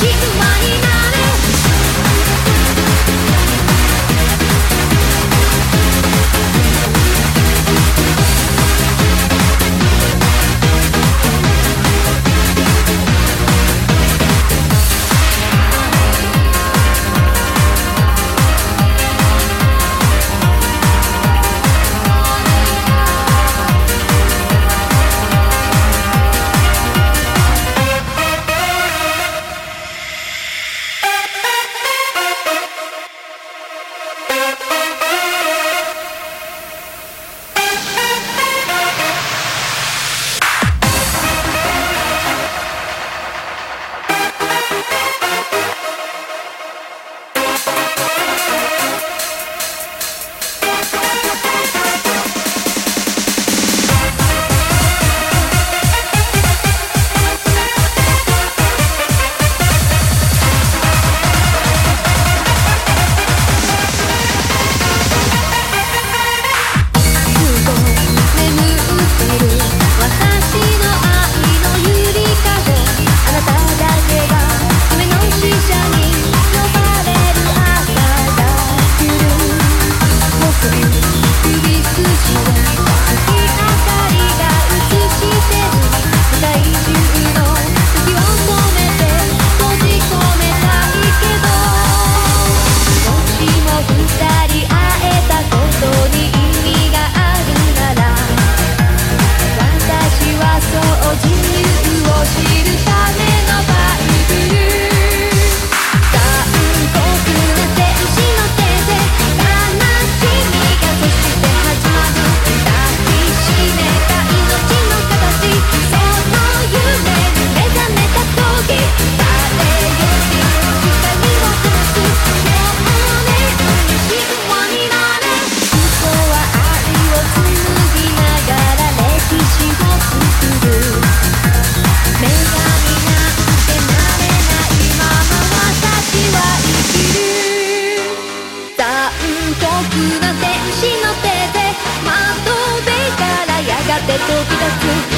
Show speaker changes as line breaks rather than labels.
she って飛び出す